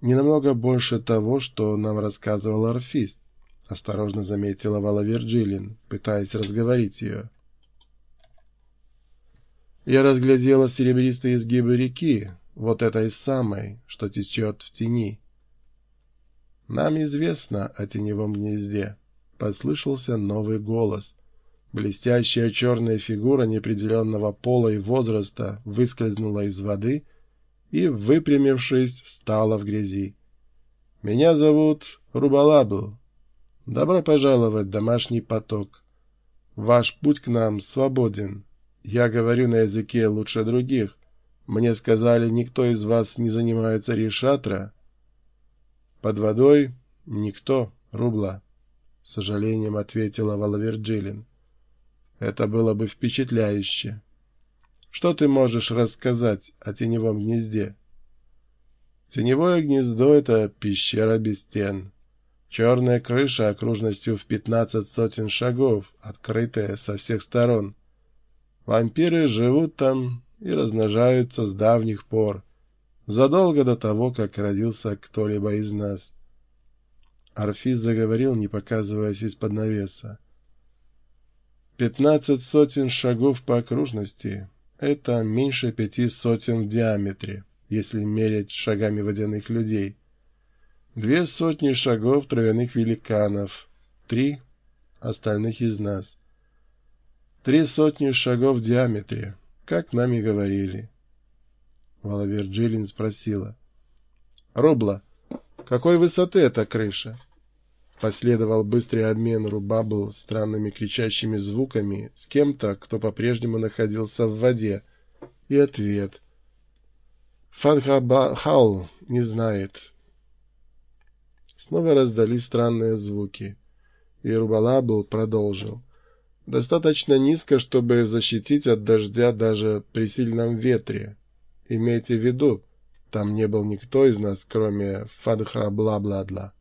не намного больше того, что нам рассказывал орфист, — осторожно заметила Вала Вирджилин, пытаясь разговорить ее. Я разглядела серебристые изгибы реки, вот этой самой, что течет в тени. Нам известно о теневом гнезде. Послышался новый голос. Блестящая черная фигура неопределенного пола и возраста выскользнула из воды и, выпрямившись, встала в грязи. «Меня зовут Рубалабл. Добро пожаловать домашний поток. Ваш путь к нам свободен. Я говорю на языке лучше других. Мне сказали, никто из вас не занимается решатра. Под водой никто, Рубла» с сожалением ответила Валаверджилин. Это было бы впечатляюще. Что ты можешь рассказать о теневом гнезде? Теневое гнездо — это пещера без стен. Черная крыша окружностью в пятнадцать сотен шагов, открытая со всех сторон. Вампиры живут там и размножаются с давних пор, задолго до того, как родился кто-либо из нас. Арфиз заговорил, не показываясь из-под навеса. Пятнадцать сотен шагов по окружности — это меньше пяти сотен в диаметре, если мерять шагами водяных людей. Две сотни шагов травяных великанов, три остальных из нас. Три сотни шагов в диаметре, как нам и говорили. Валавер Джилин спросила. — Робла, какой высоты эта крыша? — Последовал быстрый обмен Рубабл странными кричащими звуками с кем-то, кто по-прежнему находился в воде, и ответ. Фанхабахал не знает. Снова раздались странные звуки, и Рубалабл продолжил. Достаточно низко, чтобы защитить от дождя даже при сильном ветре. Имейте в виду, там не был никто из нас, кроме Фадха Бла-Бла-Бла.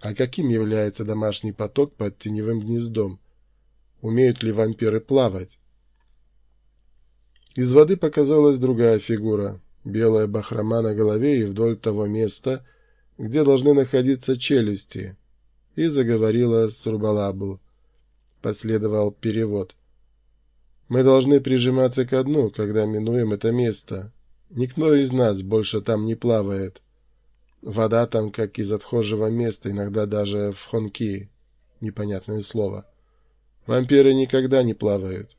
А каким является домашний поток под теневым гнездом? Умеют ли вампиры плавать? Из воды показалась другая фигура, белая бахрома на голове и вдоль того места, где должны находиться челюсти, и заговорила с Рубалабу. Последовал перевод. «Мы должны прижиматься ко дну, когда минуем это место. Никто из нас больше там не плавает». Вода там, как из отхожего места, иногда даже в хонки. Непонятное слово. Вампиры никогда не плавают.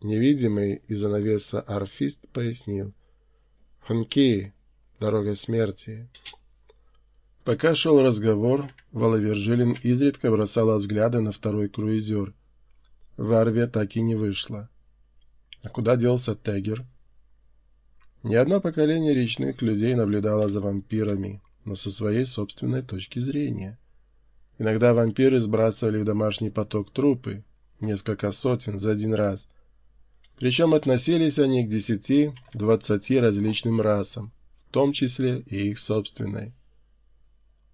Невидимый из-за навеса арфист пояснил. Хонки — дорога смерти. Пока шел разговор, Валавержилин изредка бросала взгляды на второй круизер. В Арве так и не вышло. А куда делся Тегер? — ни одно поколение речных людей наблюдало за вампирами, но со своей собственной точки зрения. Иногда вампиры сбрасывали в домашний поток трупы, несколько сотен за один раз. Причем относились они к десяти-двадцати различным расам, в том числе и их собственной.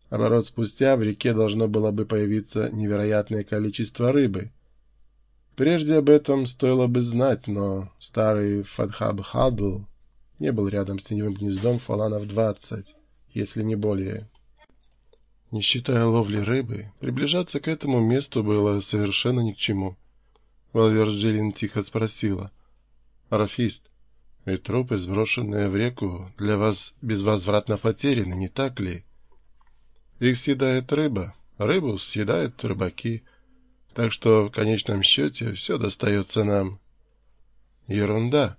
Оборот спустя в реке должно было бы появиться невероятное количество рыбы. Прежде об этом стоило бы знать, но старый Фадхаб Хадл не был рядом с теневым гнездом фаланов двадцать, если не более. Не считая ловли рыбы, приближаться к этому месту было совершенно ни к чему. Валверджелин тихо спросила. «Арафист, ведь трупы, сброшенные в реку, для вас безвозвратно потеряны, не так ли? Их съедает рыба, рыбу съедают рыбаки, так что в конечном счете все достается нам». «Ерунда!»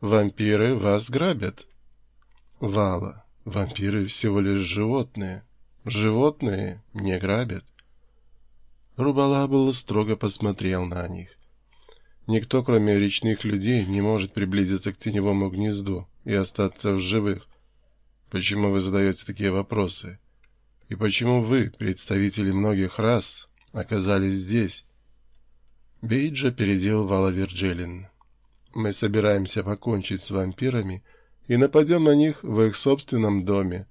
Вампиры вас грабят. Вала, вампиры всего лишь животные. Животные не грабят. Рубалабл строго посмотрел на них. Никто, кроме речных людей, не может приблизиться к теневому гнезду и остаться в живых. Почему вы задаете такие вопросы? И почему вы, представители многих рас, оказались здесь? Бейджа передел Вала Вирджилин. Мы собираемся покончить с вампирами и нападем на них в их собственном доме.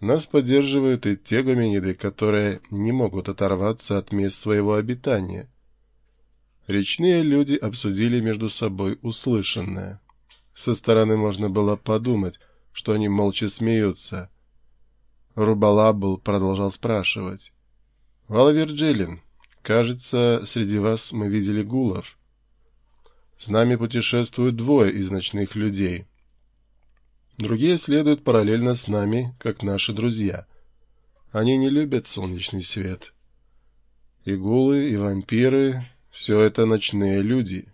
Нас поддерживают и те гоминиды, которые не могут оторваться от мест своего обитания. Речные люди обсудили между собой услышанное. Со стороны можно было подумать, что они молча смеются. Рубалабл продолжал спрашивать. — Валаверджилин, кажется, среди вас мы видели гулов. С нами путешествуют двое из ночных людей. Другие следуют параллельно с нами, как наши друзья. Они не любят солнечный свет. И гулы, и вампиры — все это ночные люди.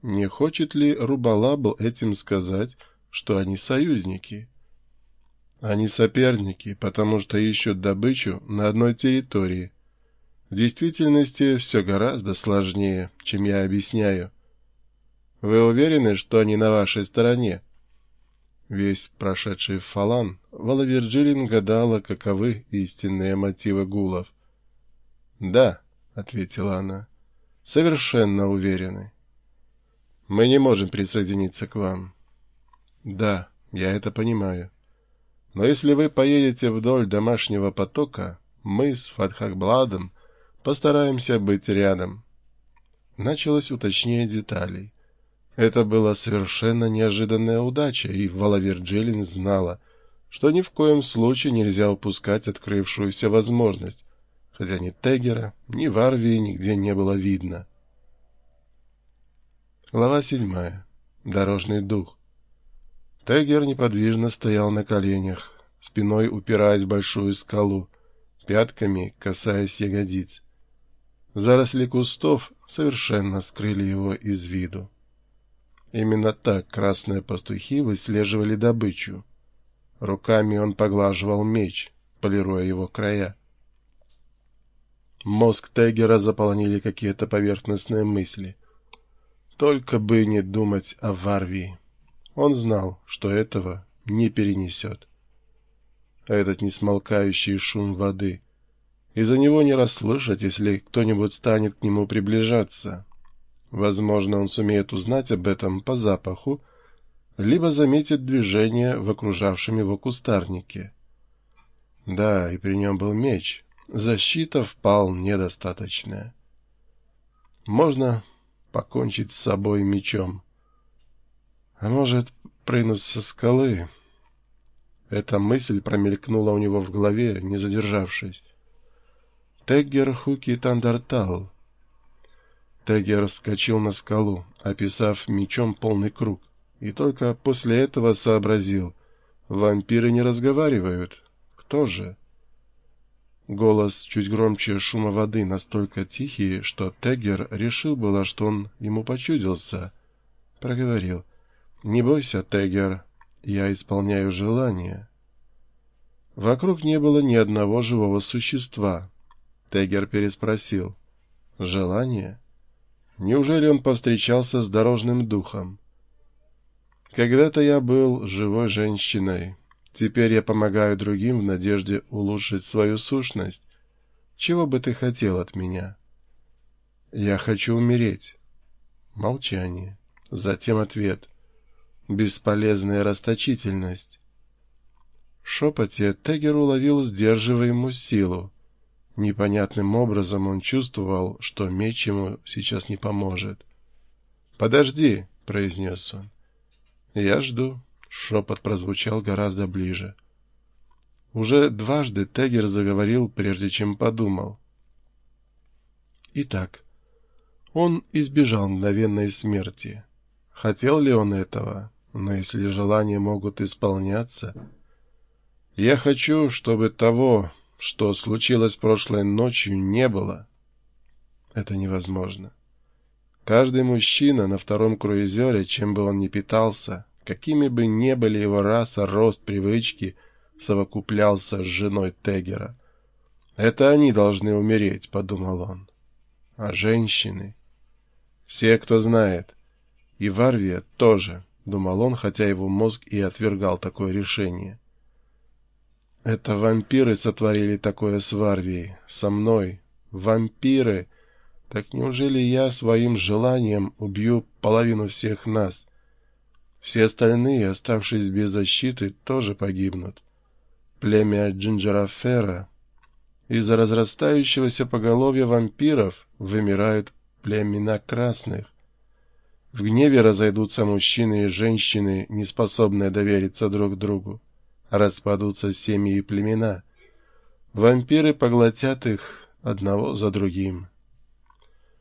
Не хочет ли Рубалабл этим сказать, что они союзники? Они соперники, потому что ищут добычу на одной территории. В действительности все гораздо сложнее, чем я объясняю. Вы уверены, что они на вашей стороне? Весь прошедший фалан Валаверджилин гадала, каковы истинные мотивы гулов. «Да», — ответила она, — «совершенно уверены». Мы не можем присоединиться к вам. Да, я это понимаю. Но если вы поедете вдоль домашнего потока, мы с Фатхакбладом постараемся быть рядом. Началось уточнение деталей. Это была совершенно неожиданная удача, и Валавир Джеллин знала, что ни в коем случае нельзя упускать открывшуюся возможность, хотя ни Тегера, ни Варвии нигде не было видно. Глава седьмая. Дорожный дух. Тегер неподвижно стоял на коленях, спиной упираясь в большую скалу, пятками касаясь ягодиц. Заросли кустов совершенно скрыли его из виду. Именно так красные пастухи выслеживали добычу. Руками он поглаживал меч, полируя его края. Мозг Тегера заполнили какие-то поверхностные мысли — только бы не думать о Варвии. Он знал, что этого не перенесет. Этот несмолкающий шум воды. Из-за него не расслышать, если кто-нибудь станет к нему приближаться. Возможно, он сумеет узнать об этом по запаху, либо заметит движение в окружавшем его кустарнике. Да, и при нем был меч. Защита вполне достаточная. Можно покончить с собой мечом. А может, прыгнуть со скалы? Эта мысль промелькнула у него в голове, не задержавшись. Теггер Хуки Тандартал. Теггер вскочил на скалу, описав мечом полный круг, и только после этого сообразил. Вампиры не разговаривают. Кто же? Голос чуть громче шума воды, настолько тихий, что Теггер решил было, что он ему почудился. Проговорил. «Не бойся, Теггер, я исполняю желание». Вокруг не было ни одного живого существа. Теггер переспросил. «Желание? Неужели он повстречался с дорожным духом?» «Когда-то я был живой женщиной». Теперь я помогаю другим в надежде улучшить свою сущность. Чего бы ты хотел от меня? Я хочу умереть. Молчание. Затем ответ. Бесполезная расточительность. В шепоте Тегер уловил сдерживаемую силу. Непонятным образом он чувствовал, что меч ему сейчас не поможет. «Подожди», — произнес он. «Я жду». Шепот прозвучал гораздо ближе. Уже дважды Тегер заговорил, прежде чем подумал. Итак, он избежал мгновенной смерти. Хотел ли он этого? Но если желания могут исполняться... Я хочу, чтобы того, что случилось прошлой ночью, не было. Это невозможно. Каждый мужчина на втором круизере, чем бы он ни питался, Какими бы ни были его раса, рост, привычки, совокуплялся с женой Тегера. «Это они должны умереть», — подумал он. «А женщины?» «Все, кто знает. И Варвия тоже», — думал он, хотя его мозг и отвергал такое решение. «Это вампиры сотворили такое с Варвией, со мной. Вампиры! Так неужели я своим желанием убью половину всех нас?» Все остальные, оставшись без защиты, тоже погибнут. Племя Джинджерафера из-за разрастающегося поголовья вампиров вымирают племена красных. В гневе разойдутся мужчины и женщины, не способные довериться друг другу. Распадутся семьи и племена. Вампиры поглотят их одного за другим.